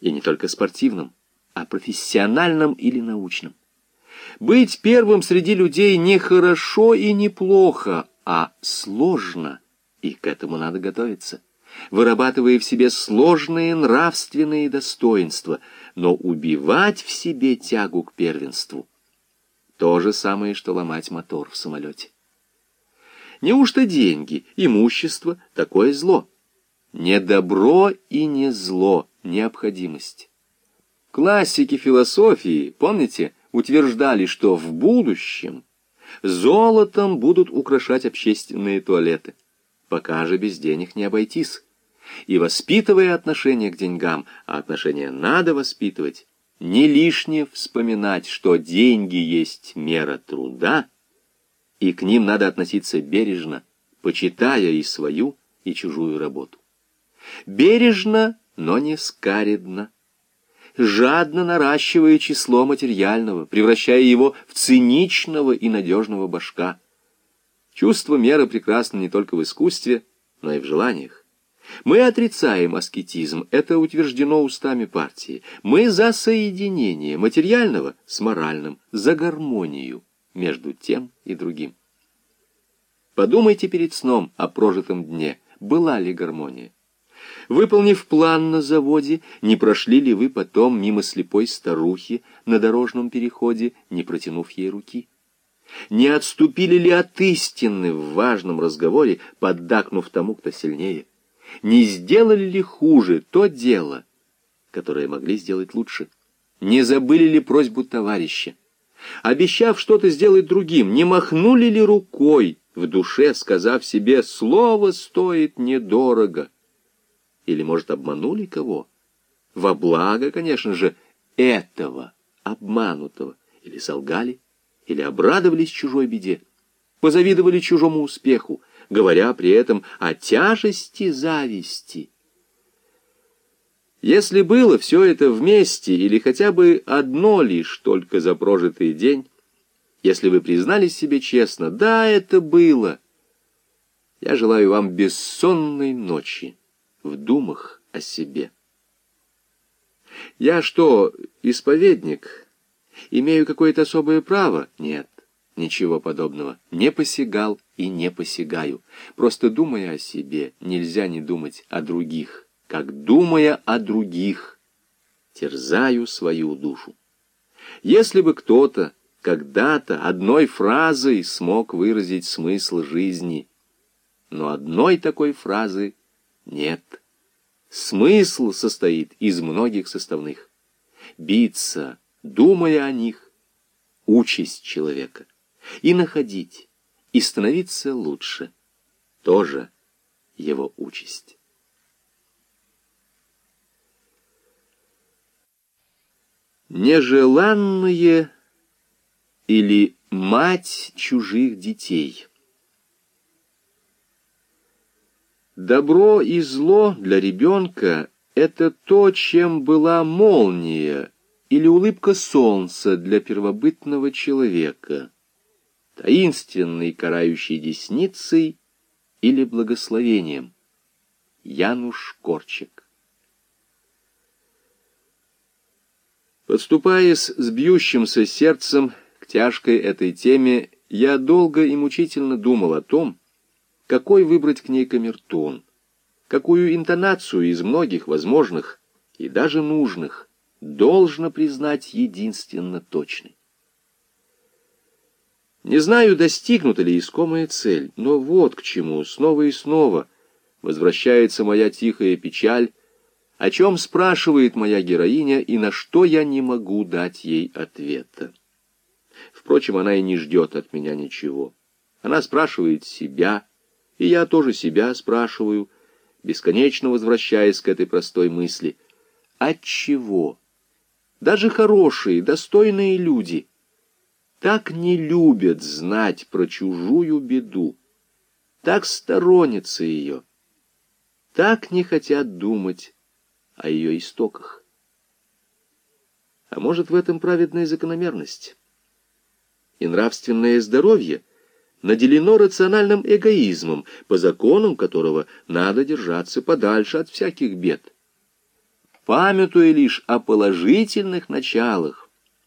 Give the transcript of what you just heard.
И не только спортивном, а профессиональном или научном. Быть первым среди людей не хорошо и не плохо, а сложно, и к этому надо готовиться, вырабатывая в себе сложные нравственные достоинства, но убивать в себе тягу к первенству. То же самое, что ломать мотор в самолете. Неужто деньги, имущество — такое зло? Не добро и не зло, необходимость. Классики философии, помните, утверждали, что в будущем золотом будут украшать общественные туалеты. Пока же без денег не обойтись. И воспитывая отношение к деньгам, а отношения надо воспитывать, не лишне вспоминать, что деньги есть мера труда, и к ним надо относиться бережно, почитая и свою, и чужую работу. Бережно, но не скаредно жадно наращивая число материального, превращая его в циничного и надежного башка. Чувство меры прекрасно не только в искусстве, но и в желаниях. Мы отрицаем аскетизм, это утверждено устами партии. Мы за соединение материального с моральным, за гармонию между тем и другим. Подумайте перед сном о прожитом дне, была ли гармония. Выполнив план на заводе, не прошли ли вы потом мимо слепой старухи на дорожном переходе, не протянув ей руки? Не отступили ли от истины в важном разговоре, поддакнув тому, кто сильнее? Не сделали ли хуже то дело, которое могли сделать лучше? Не забыли ли просьбу товарища? Обещав что-то сделать другим, не махнули ли рукой в душе, сказав себе «слово стоит недорого»? Или, может, обманули кого? Во благо, конечно же, этого обманутого. Или солгали, или обрадовались чужой беде, позавидовали чужому успеху, говоря при этом о тяжести зависти. Если было все это вместе, или хотя бы одно лишь только за прожитый день, если вы признались себе честно, да, это было, я желаю вам бессонной ночи в думах о себе. Я что, исповедник? Имею какое-то особое право? Нет, ничего подобного. Не посягал и не посягаю. Просто думая о себе, нельзя не думать о других. Как думая о других, терзаю свою душу. Если бы кто-то когда-то одной фразой смог выразить смысл жизни, но одной такой фразы нет. Смысл состоит из многих составных. Биться, думая о них, участь человека. И находить, и становиться лучше. Тоже его участь. Нежеланные или мать чужих детей – Добро и зло для ребенка — это то, чем была молния или улыбка солнца для первобытного человека, таинственной карающей десницей или благословением. Януш Корчик Подступаясь с бьющимся сердцем к тяжкой этой теме, я долго и мучительно думал о том, какой выбрать к ней камертон, какую интонацию из многих возможных и даже нужных должно признать единственно точной. Не знаю, достигнута ли искомая цель, но вот к чему снова и снова возвращается моя тихая печаль, о чем спрашивает моя героиня и на что я не могу дать ей ответа. Впрочем, она и не ждет от меня ничего. Она спрашивает себя, и я тоже себя спрашиваю, бесконечно возвращаясь к этой простой мысли. От чего? Даже хорошие, достойные люди так не любят знать про чужую беду, так сторонятся ее, так не хотят думать о ее истоках. А может, в этом праведная закономерность? И нравственное здоровье — наделено рациональным эгоизмом, по законам которого надо держаться подальше от всяких бед. памятуя лишь о положительных началах,